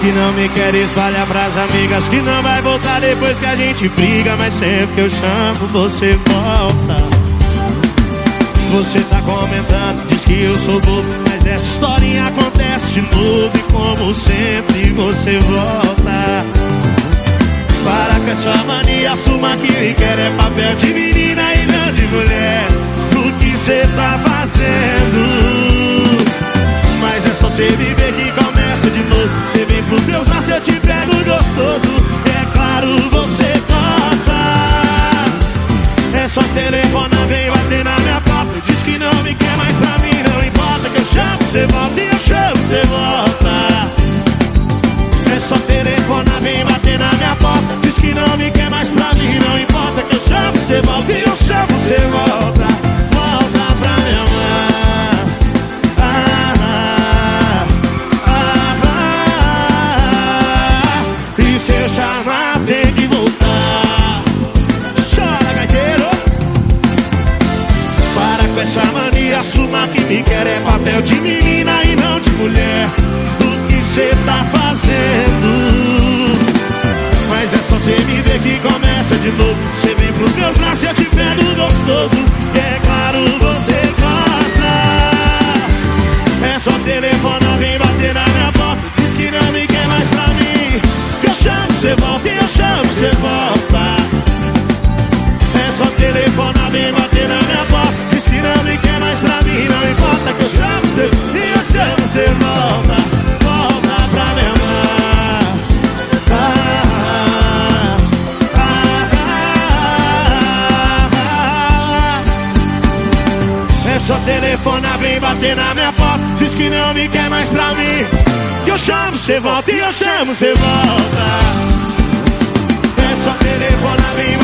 que não me quer espalhar pras amigas Que não vai voltar depois que a gente briga Mas sempre que eu chamo você volta. Você tá comentando, diz que eu sou bobo Mas essa historinha acontece de novo E como sempre você volta. Para com essa mania, assuma que me quer É papel de menina e não de mulher. O que cê tá fazendo? Vem pros meus eu te pego gostoso. É claro, você gosta. É só telefonar, vem bater na minha porta. Diz que não me quer mais pra mim, não importa. Que eu chamo, cê volta e eu chamo, cê volta. É só telefonar, vem bater na minha porta. Diz que não me quer mais pra mim, não importa. Que eu chamo, cê volta e eu chamo, cê volta Volta eu chamar tem que voltar. Chora, gaiteiro. Para com essa mania, assuma que me quer É papel de menina e não de mulher. O que cê tá fazendo? Mas é só cê me ver que começa de novo. Cê vem pros meus braços e eu te pego gostoso. E Só telefonar, vem bater na minha porta. Diz que não me quer mais pra mim Não importa que eu chamo, cê e eu chamo, cê volta Volta pra me amar. É só telefonar, vem bater na minha porta. Diz que não me quer mais pra mim Que eu chamo, cê volta e eu chamo, cê volta. É só telefonar, vem